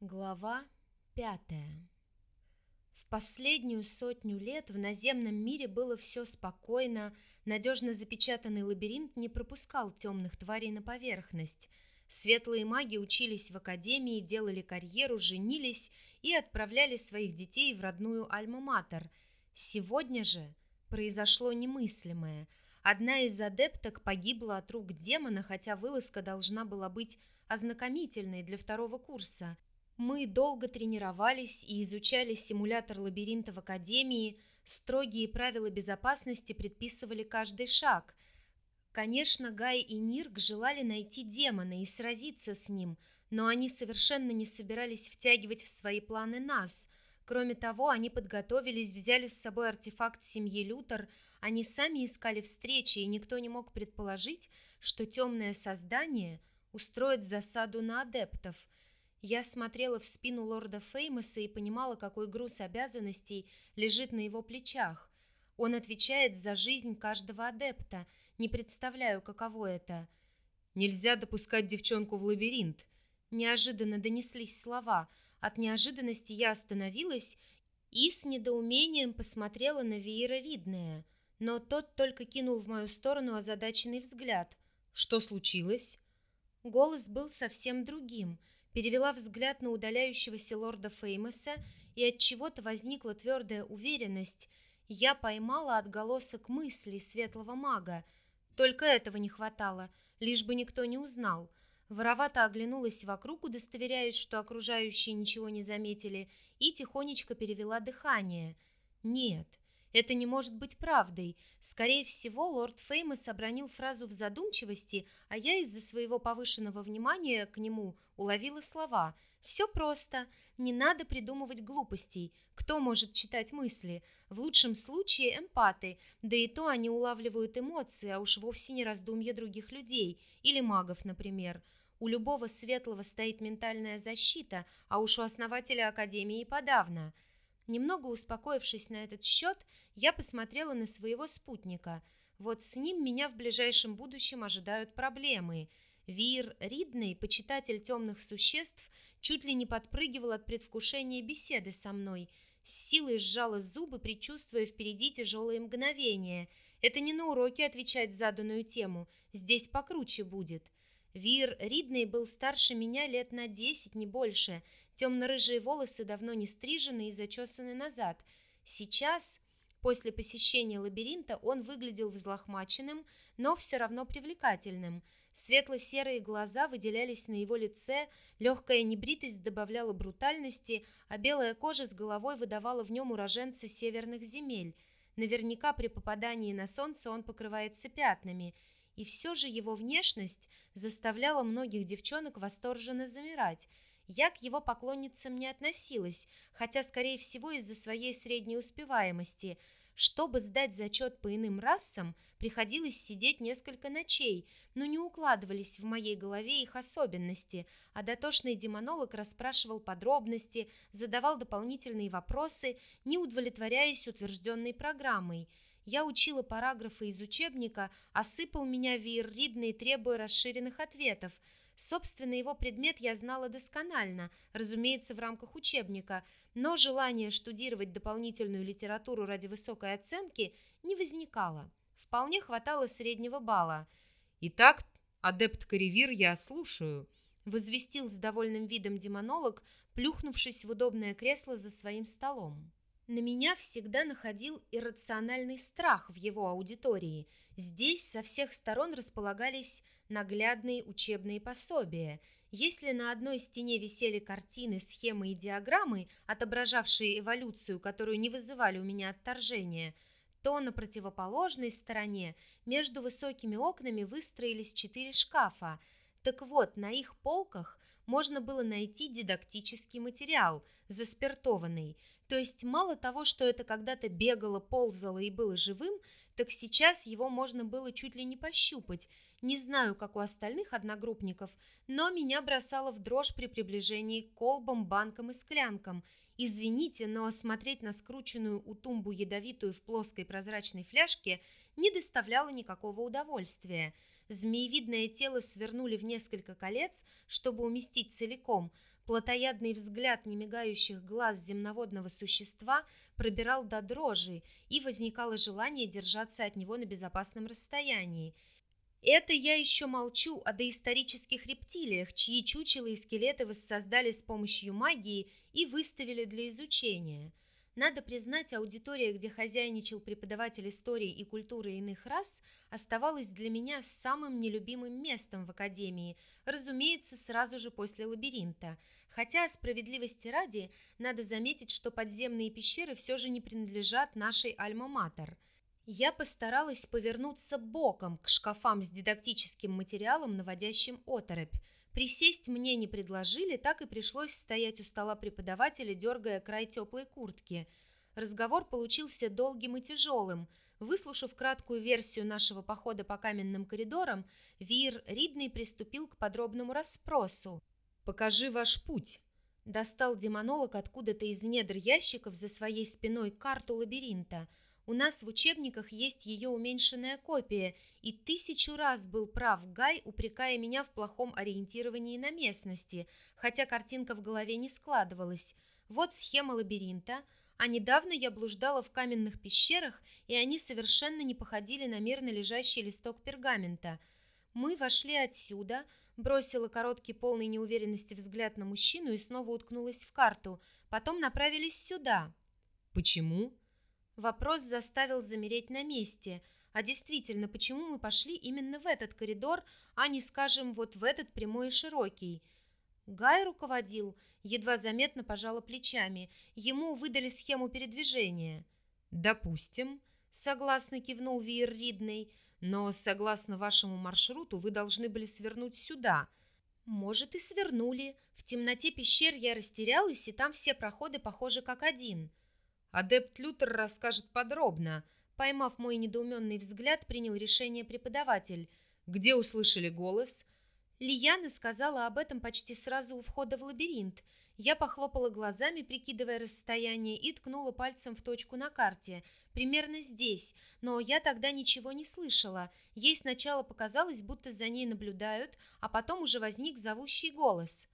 Глава пятая В последнюю сотню лет в наземном мире было все спокойно, надежно запечатанный лабиринт не пропускал темных тварей на поверхность. Светлые маги учились в академии, делали карьеру, женились и отправляли своих детей в родную Альма-Матер. Сегодня же произошло немыслимое. Одна из адепток погибла от рук демона, хотя вылазка должна была быть ознакомительной для второго курса – мы долго тренировались и изучали симулятор лабиринта в академии. Строгие правила безопасности предписывали каждый шаг. Конечно, Гай и Нирк желали найти демона и сразиться с ним, но они совершенно не собирались втягивать в свои планы нас. Кроме того, они подготовились, взяли с собой артефакт семьи Лютер, они сами искали встречи, и никто не мог предположить, что темное создание устроит засаду на адептов – я смотрела в спину лорда Феймоса и понимала, какой груз обязанностей лежит на его плечах. Он отвечает за жизнь каждого адепта. Не представляю, каково это. Нельзя допускать девчонку в лабиринт. Неожиданно донеслись слова. От неожиданности я остановилась и с недоумением посмотрела на Веера Ридная, но тот только кинул в мою сторону озадаченный взгляд. Что случилось? Голос был совсем другим — перевела взгляд на удаляющегося лорда Феймоса, и от чего-то возникла твердая уверенность. Я поймала отголосок мыслей светлого мага. Только этого не хватало, лишь бы никто не узнал. Воровато оглянулась вокруг, удостоверяясь, что окружающие ничего не заметили, и тихонечко перевела дыхание. Нет, это не может быть правдой. Скорее всего, лорд Феймос обронил фразу в задумчивости, а я из-за своего повышенного внимания к нему уловила слова. Все просто. Не надо придумывать глупостей. Кто может читать мысли? В лучшем случае эмпаты, да и то они улавливают эмоции, а уж вовсе не раздумья других людей или магов, например. У любого светлого стоит ментальная защита, а уж у основателя Академии подавно – Немного успокоившись на этот счет, я посмотрела на своего спутника. Вот с ним меня в ближайшем будущем ожидают проблемы. Вир Ридный, почитатель темных существ, чуть ли не подпрыгивал от предвкушения беседы со мной. С силой сжала зубы, предчувствуя впереди тяжелые мгновения. Это не на уроке отвечать заданную тему, здесь покруче будет. Вир Ридный был старше меня лет на десять, не больше. Темно-рыжие волосы давно не стрижены и зачесаны назад. Сейчас, после посещения лабиринта, он выглядел взлохмаченным, но все равно привлекательным. Светло-серые глаза выделялись на его лице, легкая небритость добавляла брутальности, а белая кожа с головой выдавала в нем уроженца северных земель. Наверняка при попадании на солнце он покрывается пятнами, и все же его внешность заставляла многих девчонок восторженно замирать – я к его поклонницам не относилась, хотя, скорее всего, из-за своей средней успеваемости. Чтобы сдать зачет по иным расам, приходилось сидеть несколько ночей, но не укладывались в моей голове их особенности, а дотошный демонолог расспрашивал подробности, задавал дополнительные вопросы, не удовлетворяясь утвержденной программой. Я учила параграфы из учебника, осыпал меня веерридной, требуя расширенных ответов – Собственно, его предмет я знала досконально, разумеется, в рамках учебника, но желание штудировать дополнительную литературу ради высокой оценки не возникало. Вполне хватало среднего балла. «Итак, адепт Каревир, я слушаю», — возвестил с довольным видом демонолог, плюхнувшись в удобное кресло за своим столом. На меня всегда находил иррациональный страх в его аудитории. Здесь со всех сторон располагались наглядные учебные пособия. Если на одной стене висели картины, схемы и диаграммы, отображавшие эволюцию, которую не вызывали у меня отторжения, то на противоположной стороне между высокими окнами выстроились четыре шкафа. Так вот, на их полках можно было найти дидактический материал, заспиртованный. То есть мало того, что это когда-то бегало, ползало и было живым, так сейчас его можно было чуть ли не пощупать. Не знаю, как у остальных одногруппников, но меня бросало в дрожь при приближении к колбам, банкам и склянкам. Извините, но смотреть на скрученную у тумбу ядовитую в плоской прозрачной фляжке не доставляло никакого удовольствия. Змеевидное тело свернули в несколько колец, чтобы уместить целиком. Плотоядный взгляд немигающих глаз земноводного существа пробирал до дрожи, и возникало желание держаться от него на безопасном расстоянии. Это я еще молчу о доисторических рептилиях, чьи чучела и скелеты воссоздали с помощью магии и выставили для изучения. Надо признать, аудитория, где хозяйничал преподаватель истории и культуры иных рас, оставалась для меня самым нелюбимым местом в академии, разумеется, сразу же после лабиринта – Хотя, справедливости ради, надо заметить, что подземные пещеры все же не принадлежат нашей Альма-Матер. Я постаралась повернуться боком к шкафам с дидактическим материалом, наводящим оторопь. Присесть мне не предложили, так и пришлось стоять у стола преподавателя, дергая край теплой куртки. Разговор получился долгим и тяжелым. Выслушав краткую версию нашего похода по каменным коридорам, Вир Ридный приступил к подробному расспросу. Покажи ваш путь. Достал демонолог откуда-то из недр ящиков за своей спиной карту лабиринта. У нас в учебниках есть ее уменьшенная копия, и тысячу раз был прав Гай, упрекая меня в плохом ориентировании на местности, хотя картинка в голове не складывалась. Вот схема лабиринта, а недавно я блуждала в каменных пещерах, и они совершенно не походили на мирно лежащий листок пергамента. Мы вошли отсюда, бросила короткий полный неуверенности взгляд на мужчину и снова уткнулась в карту. Потом направились сюда. Почему? Вопрос заставил замереть на месте. А действительно, почему мы пошли именно в этот коридор, а не, скажем, вот в этот прямой и широкий? Гай руководил, едва заметно пожала плечами. Ему выдали схему передвижения. «Допустим», — согласно кивнул Виер Ридней, — но, согласно вашему маршруту, вы должны были свернуть сюда. Может, и свернули. В темноте пещер я растерялась, и там все проходы похожи как один. Адепт Лютер расскажет подробно. Поймав мой недоуменный взгляд, принял решение преподаватель. Где услышали голос? Лияна сказала об этом почти сразу у входа в лабиринт. Я похлопала глазами, прикидывая расстояние, и ткнула пальцем в точку на карте. Примерно здесь, но я тогда ничего не слышала. Ей сначала показалось, будто за ней наблюдают, а потом уже возник зовущий голос.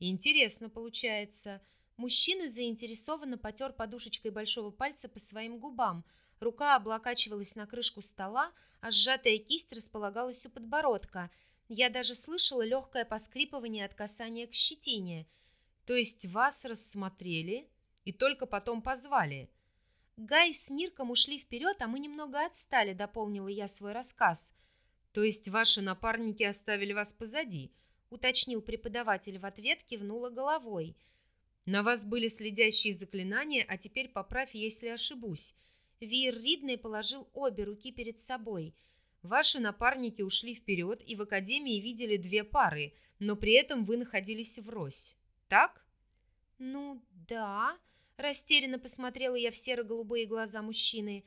«Интересно получается». Мужчина заинтересованно потер подушечкой большого пальца по своим губам. Рука облокачивалась на крышку стола, а сжатая кисть располагалась у подбородка. Я даже слышала легкое поскрипывание от касания к щетине – то есть вас рассмотрели и только потом позвали. Гай с Нирком ушли вперед, а мы немного отстали, дополнила я свой рассказ. То есть ваши напарники оставили вас позади, уточнил преподаватель в ответ, кивнула головой. На вас были следящие заклинания, а теперь поправь, если ошибусь. Вир Ридный положил обе руки перед собой. Ваши напарники ушли вперед и в академии видели две пары, но при этом вы находились врозь так?» «Ну, да», — растерянно посмотрела я в серо-голубые глаза мужчины.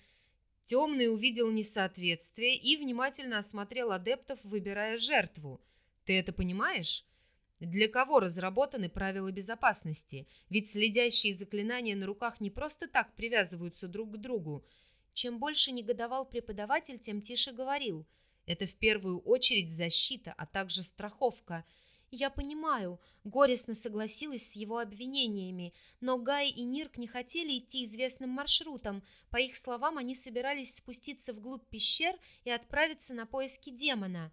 Темный увидел несоответствие и внимательно осмотрел адептов, выбирая жертву. «Ты это понимаешь?» Для кого разработаны правила безопасности? Ведь следящие заклинания на руках не просто так привязываются друг к другу. Чем больше негодовал преподаватель, тем тише говорил. Это в первую очередь защита, а также страховка – я понимаю, горестно согласилась с его обвинениями, но Гай и Нирк не хотели идти известным маршрутом. По их словам, они собирались спуститься вглубь пещер и отправиться на поиски демона.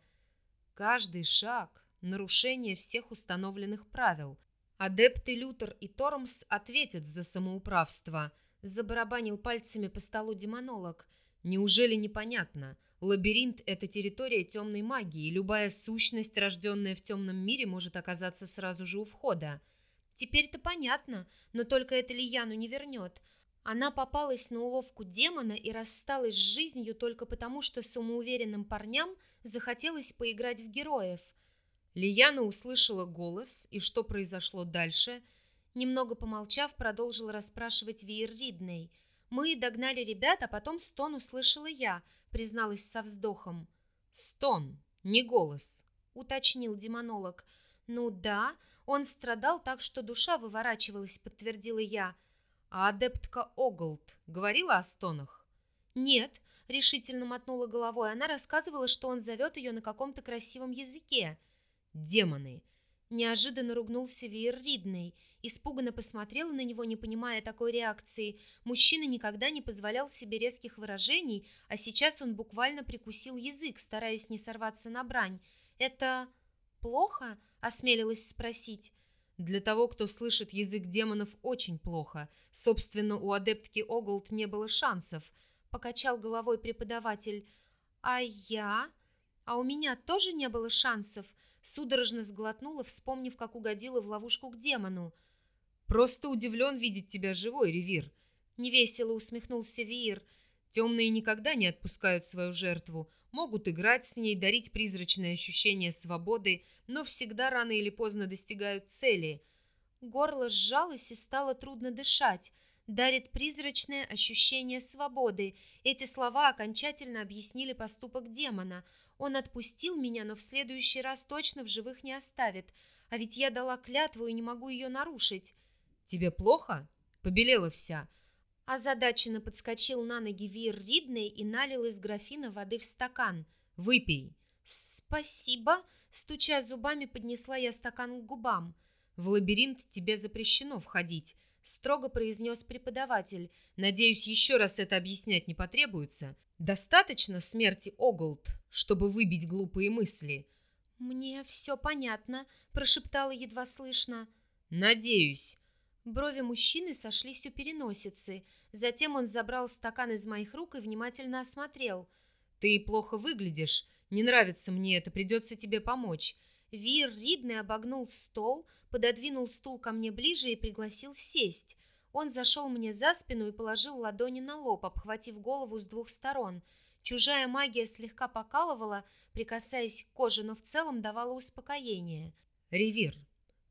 Каждый шаг — нарушение всех установленных правил. Адепты Лютер и Тормс ответят за самоуправство. Забарабанил пальцами по столу демонолог. Неужели непонятно? Лабиринт — это территория темной магии, любая сущность, рожденная в темном мире, может оказаться сразу же у входа. Теперь-то понятно, но только это Лияну не вернет. Она попалась на уловку демона и рассталась с жизнью только потому, что самоуверенным парням захотелось поиграть в героев. Лияна услышала голос, и что произошло дальше? Немного помолчав, продолжила расспрашивать Виер Ридней. Мы догнали ребят, а потом стон услышала я — призналась со вздохом. «Стон, не голос», — уточнил демонолог. «Ну да, он страдал так, что душа выворачивалась», — подтвердила я. «А адептка Оголд говорила о стонах?» «Нет», — решительно мотнула головой. Она рассказывала, что он зовет ее на каком-то красивом языке. «Демоны!» Неожиданно ругнулся Виер Ридней. Испуганно посмотрела на него, не понимая такой реакции. Мужчина никогда не позволял себе резких выражений, а сейчас он буквально прикусил язык, стараясь не сорваться на брань. «Это плохо?» — осмелилась спросить. Для того, кто слышит язык демонов, очень плохо. Собственно, у адептки Оголд не было шансов. Покачал головой преподаватель. А я? А у меня тоже не было шансов. Судорожно сглотнула, вспомнив, как угодила в ловушку к демону. Просто удивлен видеть тебя живой, Ревир. Невесело усмехнулся Виир. Темные никогда не отпускают свою жертву, могут играть с ней, дарить призрачное ощущение свободы, но всегда рано или поздно достигают цели. Горло сжалось и стало трудно дышать. Дарит призрачное ощущение свободы. Эти слова окончательно объяснили поступок демона. Он отпустил меня, но в следующий раз точно в живых не оставит. А ведь я дала клятву и не могу ее нарушить. «Тебе плохо?» Побелела вся. Озадаченно подскочил на ноги Вир Ридней и налил из графина воды в стакан. «Выпей». «Спасибо», Стуча зубами, поднесла я стакан к губам. «В лабиринт тебе запрещено входить», — строго произнес преподаватель. «Надеюсь, еще раз это объяснять не потребуется. Достаточно смерти Оголд, чтобы выбить глупые мысли». «Мне все понятно», — прошептала едва слышно. «Надеюсь». Брови мужчины сошлись у переносицы. Затем он забрал стакан из моих рук и внимательно осмотрел. «Ты плохо выглядишь. Не нравится мне это, придется тебе помочь. Вир Ридный обогнул стол, пододвинул стул ко мне ближе и пригласил сесть. Он зашел мне за спину и положил ладони на лоб, обхватив голову с двух сторон. Чужая магия слегка покалывала, прикасаясь к коже, но в целом давала успокоение. «Ревир,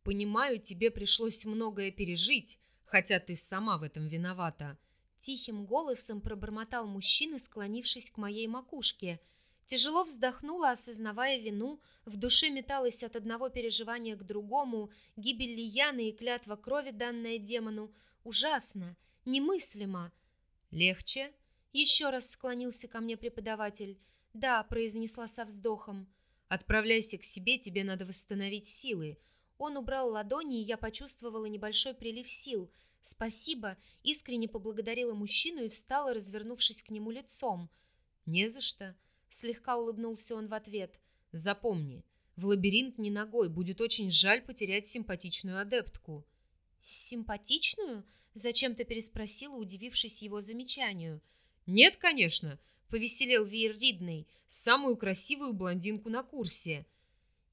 понимаю, тебе пришлось многое пережить, хотя ты сама в этом виновата». Тихим голосом пробормотал мужчина, склонившись к моей макушке – Тяжело вздохнула, осознавая вину, в душе металась от одного переживания к другому, гибель Лияны и клятва крови, данная демону. Ужасно, немыслимо. «Легче?» Еще раз склонился ко мне преподаватель. «Да», — произнесла со вздохом. «Отправляйся к себе, тебе надо восстановить силы». Он убрал ладони, и я почувствовала небольшой прилив сил. «Спасибо», — искренне поблагодарила мужчину и встала, развернувшись к нему лицом. «Не за что», Слегка улыбнулся он в ответ. Запомни, в лабиринт не ногой, будет очень жаль потерять симпатичную адептку. Симпатичную? Зачем-то переспросила, удивившись его замечанию. Нет, конечно, повеселел Ридней, самую красивую блондинку на курсе.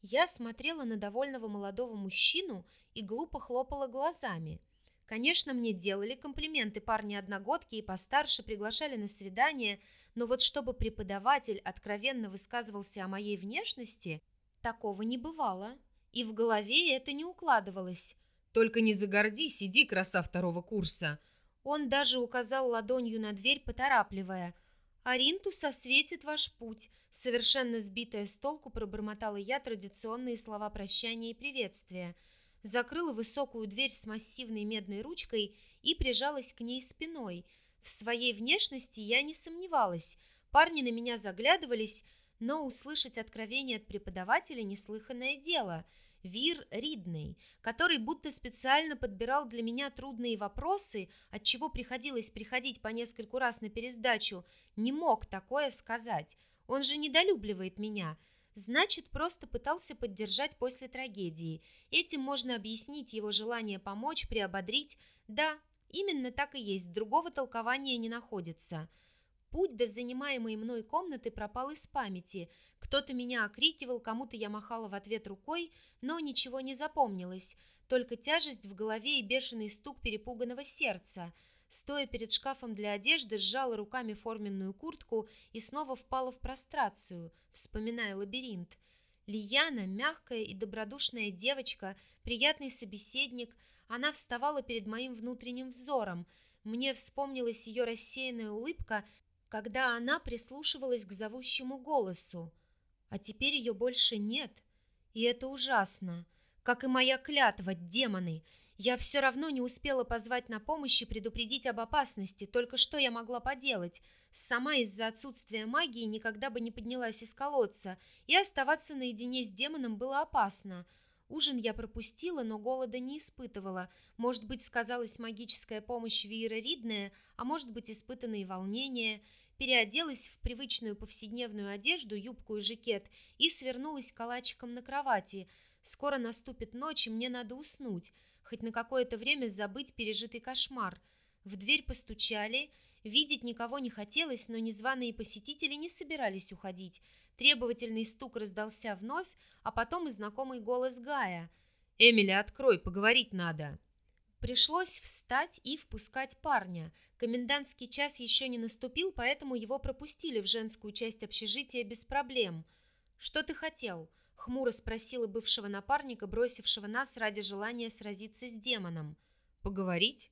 Я смотрела на довольного молодого мужчину и глупо хлопала глазами. Конечно, мне делали комплименты парни-одногодки и постарше приглашали на свидание, но вот чтобы преподаватель откровенно высказывался о моей внешности, такого не бывало. И в голове это не укладывалось. «Только не загордись, иди, краса второго курса!» Он даже указал ладонью на дверь, поторапливая. «Аринтус осветит ваш путь», совершенно сбитая с толку пробормотала я традиционные слова прощания и приветствия – закрыла высокую дверь с массивной медной ручкой и прижалась к ней спиной. В своей внешности я не сомневалась. Парни на меня заглядывались, но услышать откровение от преподавателя неслыханное дело. Вир Ридней, который будто специально подбирал для меня трудные вопросы, от чего приходилось приходить по нескольку раз на пересдачу, не мог такое сказать. Он же недолюбливает меня. Значит, просто пытался поддержать после трагедии. Этим можно объяснить его желание помочь, приободрить. Да, именно так и есть, другого толкования не находится. Путь до занимаемой мной комнаты пропал из памяти. Кто-то меня окрикивал, кому-то я махала в ответ рукой, но ничего не запомнилось. Только тяжесть в голове и бешеный стук перепуганного сердца – Стоя перед шкафом для одежды, сжала руками форменную куртку и снова впала в прострацию, вспоминая лабиринт. Лияна, мягкая и добродушная девочка, приятный собеседник, она вставала перед моим внутренним взором. Мне вспомнилась ее рассеянная улыбка, когда она прислушивалась к зовущему голосу. А теперь ее больше нет, и это ужасно. Как и моя клятва, демоны — я все равно не успела позвать на помощь и предупредить об опасности, только что я могла поделать? Сама из-за отсутствия магии никогда бы не поднялась из колодца, и оставаться наедине с демоном было опасно. Ужин я пропустила, но голода не испытывала. Может быть, сказалась магическая помощь Виера Ридная, а может быть, испытанные волнения. Переоделась в привычную повседневную одежду, юбку и жакет и свернулась калачиком на кровати. Скоро наступит ночь, и мне надо уснуть, хоть на какое-то время забыть пережитый кошмар. В дверь постучали. Видеть никого не хотелось, но незваные посетители не собирались уходить. Требовательный стук раздался вновь, а потом и знакомый голос Гая. «Эмили, открой, поговорить надо!» Пришлось встать и впускать парня. Комендантский час еще не наступил, поэтому его пропустили в женскую часть общежития без проблем. «Что ты хотел?» — хмуро спросила бывшего напарника, бросившего нас ради желания сразиться с демоном. «Поговорить?»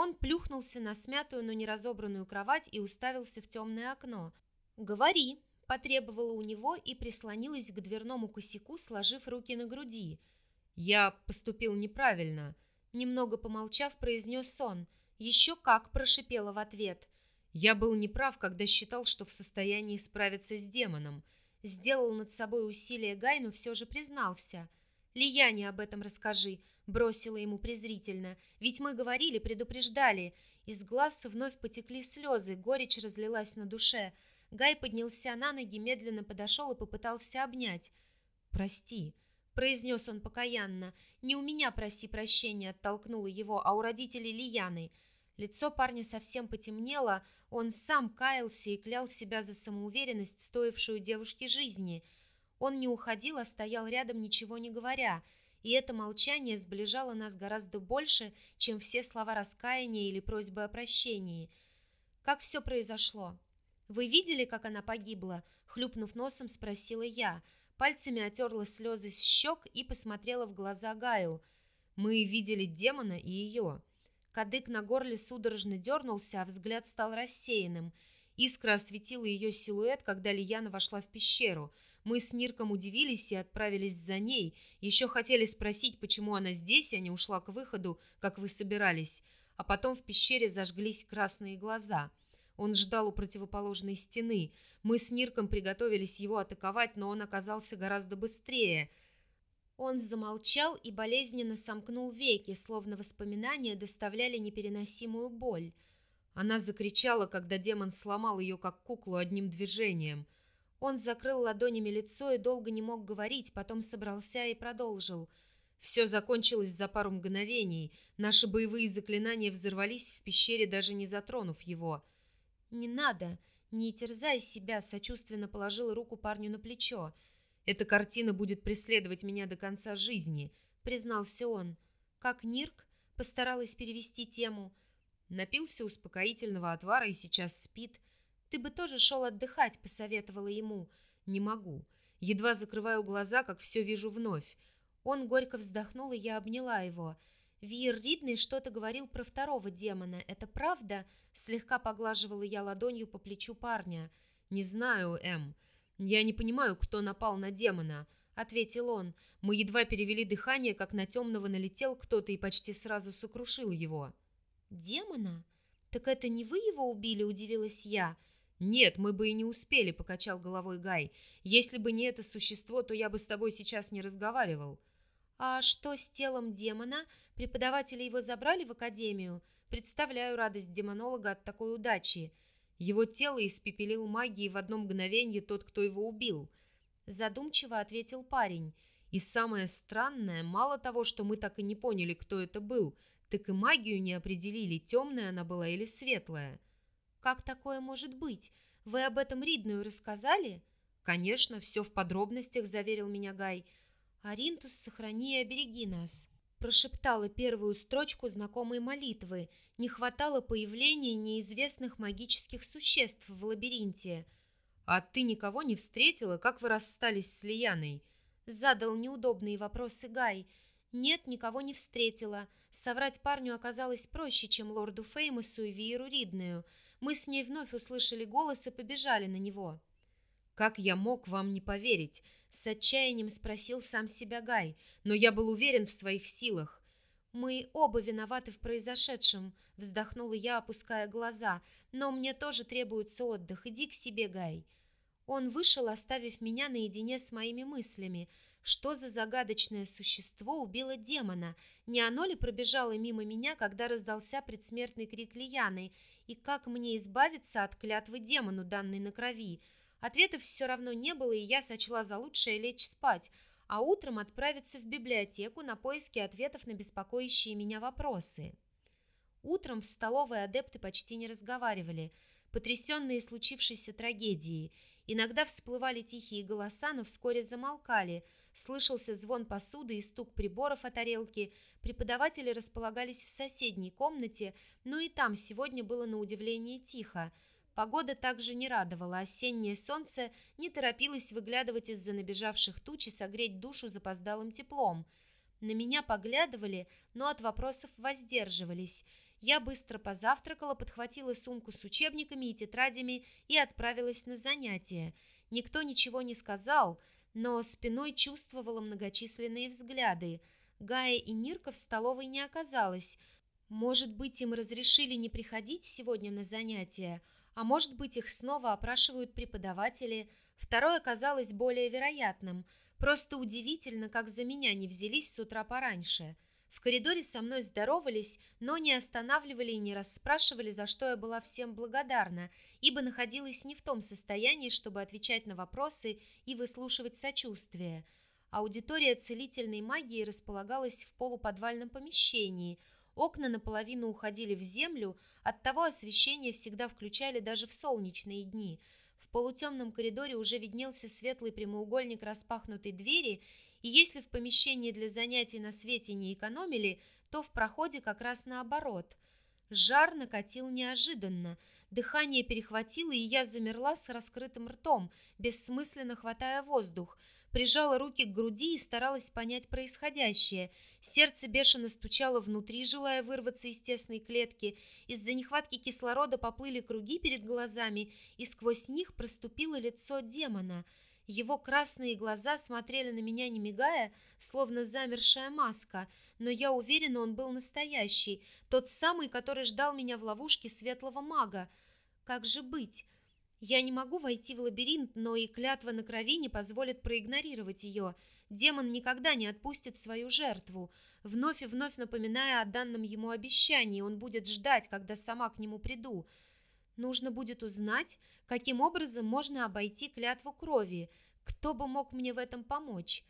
Он плюхнулся на смятую, но не разобранную кровать и уставился в темное окно. «Говори!» потребовала у него и прислонилась к дверному косяку, сложив руки на груди. «Я поступил неправильно», — немного помолчав, произнес он. «Еще как!» — прошипела в ответ. «Я был неправ, когда считал, что в состоянии справиться с демоном. Сделал над собой усилие Гай, но все же признался. «Лияне об этом расскажи», — бросила ему презрительно. «Ведь мы говорили, предупреждали». Из глаз вновь потекли слезы, горечь разлилась на душе — Гай поднялся на ноги, медленно подошел и попытался обнять. «Прости», — произнес он покаянно. «Не у меня проси прощения», — оттолкнула его, а у родителей Лияны. Лицо парня совсем потемнело, он сам каялся и клял себя за самоуверенность, стоившую девушке жизни. Он не уходил, а стоял рядом, ничего не говоря, и это молчание сближало нас гораздо больше, чем все слова раскаяния или просьбы о прощении. Как все произошло? «Вы видели, как она погибла?» Хлюпнув носом, спросила я. Пальцами отерла слезы с щек и посмотрела в глаза Гаю. «Мы видели демона и ее». Кадык на горле судорожно дернулся, а взгляд стал рассеянным. Искра осветила ее силуэт, когда Лияна вошла в пещеру. Мы с Нирком удивились и отправились за ней. Еще хотели спросить, почему она здесь, а не ушла к выходу, как вы собирались. А потом в пещере зажглись красные глаза — он ждал у противоположной стены. Мы с Нирком приготовились его атаковать, но он оказался гораздо быстрее. Он замолчал и болезненно сомкнул веки, словно воспоминания доставляли непереносимую боль. Она закричала, когда демон сломал ее, как куклу, одним движением. Он закрыл ладонями лицо и долго не мог говорить, потом собрался и продолжил. Все закончилось за пару мгновений. Наши боевые заклинания взорвались в пещере, даже не затронув его. — «Не надо, не терзай себя», — сочувственно положила руку парню на плечо. «Эта картина будет преследовать меня до конца жизни», — признался он. «Как Нирк?» — постаралась перевести тему. Напился успокоительного отвара и сейчас спит. «Ты бы тоже шел отдыхать», — посоветовала ему. «Не могу. Едва закрываю глаза, как все вижу вновь». Он горько вздохнул, и я обняла его. Вир Ридный что-то говорил про второго демона. Это правда?» Слегка поглаживала я ладонью по плечу парня. «Не знаю, Эм. Я не понимаю, кто напал на демона», — ответил он. «Мы едва перевели дыхание, как на темного налетел кто-то и почти сразу сокрушил его». «Демона? Так это не вы его убили?» — удивилась я. «Нет, мы бы и не успели», — покачал головой Гай. «Если бы не это существо, то я бы с тобой сейчас не разговаривал». «А что с телом демона? Преподаватели его забрали в академию?» Представляю радость демонолога от такой удачи. Его тело испепелил магией в одно мгновение тот, кто его убил. Задумчиво ответил парень. И самое странное, мало того, что мы так и не поняли, кто это был, так и магию не определили, темная она была или светлая. Как такое может быть? Вы об этом Ридную рассказали? Конечно, все в подробностях, заверил меня Гай. Аринтус, сохрани и обереги нас прошептала первую строчку знакомой молитвы. Не хватало появления неизвестных магических существ в лабиринте. «А ты никого не встретила? Как вы расстались с Лияной?» Задал неудобные вопросы Гай. «Нет, никого не встретила. Соврать парню оказалось проще, чем лорду Феймосу и Виеру Ридную. Мы с ней вновь услышали голос и побежали на него». «Как я мог вам не поверить?» С отчаянием спросил сам себя Гай, но я был уверен в своих силах. «Мы оба виноваты в произошедшем», — вздохнула я, опуская глаза. «Но мне тоже требуется отдых. Иди к себе, Гай». Он вышел, оставив меня наедине с моими мыслями. Что за загадочное существо убило демона? Не оно ли пробежало мимо меня, когда раздался предсмертный крик Лияны? И как мне избавиться от клятвы демону, данной на крови? Ответов все равно не было, и я сочла за лучшее лечь спать, а утром отправиться в библиотеку на поиски ответов на беспокоящие меня вопросы. Утром в столовой адепты почти не разговаривали, потрясенные случившейся трагедией. Иногда всплывали тихие голоса, но вскоре замолкали. Слышался звон посуды и стук приборов о тарелке. Преподаватели располагались в соседней комнате, но и там сегодня было на удивление тихо. Погода также не радовала, осеннее солнце не торопилось выглядывать из-за набежавших туч и согреть душу запоздалым теплом. На меня поглядывали, но от вопросов воздерживались. Я быстро позавтракала, подхватила сумку с учебниками и тетрадями и отправилась на занятия. Никто ничего не сказал, но спиной чувствовала многочисленные взгляды. Гая и Нирка в столовой не оказалось. Может быть, им разрешили не приходить сегодня на занятия, а может быть, их снова опрашивают преподаватели. Второе казалось более вероятным. Просто удивительно, как за меня не взялись с утра пораньше. В коридоре со мной здоровались, но не останавливали и не расспрашивали, за что я была всем благодарна, ибо находилась не в том состоянии, чтобы отвечать на вопросы и выслушивать сочувствие. Аудитория целительной магии располагалась в полуподвальном помещении – Окна наполовину уходили в землю, оттого освещение всегда включали даже в солнечные дни. В полутемном коридоре уже виднелся светлый прямоугольник распахнутой двери, если в помещении для занятий на свете не экономили, то в проходе как раз наоборот. Жар накатил неожиданно, дыхание перехватило, и я замерла с раскрытым ртом, бессмысленно хватая воздух – прижала руки к груди и старалась понять происходящее. Сердце бешено стучало внутри, желая вырваться из тесной клетки. Из-за нехватки кислорода поплыли круги перед глазами, и сквозь них проступило лицо демона. Его красные глаза смотрели на меня, не мигая, словно замершая маска, но я уверена, он был настоящий, тот самый, который ждал меня в ловушке светлого мага. Как же быть? Я не могу войти в лабиринт, но и клятва на крови не позволит проигнорировать ее. Демон никогда не отпустит свою жертву. Вновь и вновь напоминая о данном ему обещании, он будет ждать, когда сама к нему приду. Нужно будет узнать, каким образом можно обойти клятву крови. Кто бы мог мне в этом помочь?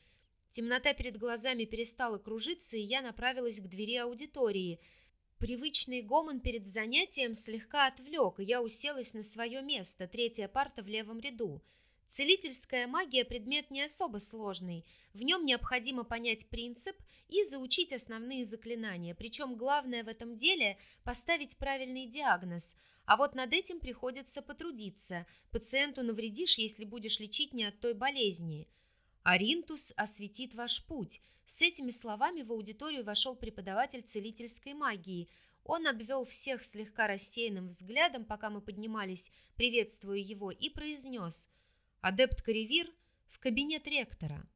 Темнота перед глазами перестала кружиться, и я направилась к двери аудитории – Привычный гомон перед занятием слегка отвлек, и я уселась на свое место, третья парта в левом ряду. Целительская магия – предмет не особо сложный. В нем необходимо понять принцип и заучить основные заклинания. Причем главное в этом деле – поставить правильный диагноз. А вот над этим приходится потрудиться. Пациенту навредишь, если будешь лечить не от той болезни. Аринтус осветит ваш путь. С этими словами в аудиторию вошел преподаватель целительской магии. Он обвел всех слегка рассеянным взглядом, пока мы поднимались, приветствуя его, и произнес «Адепт Каревир в кабинет ректора».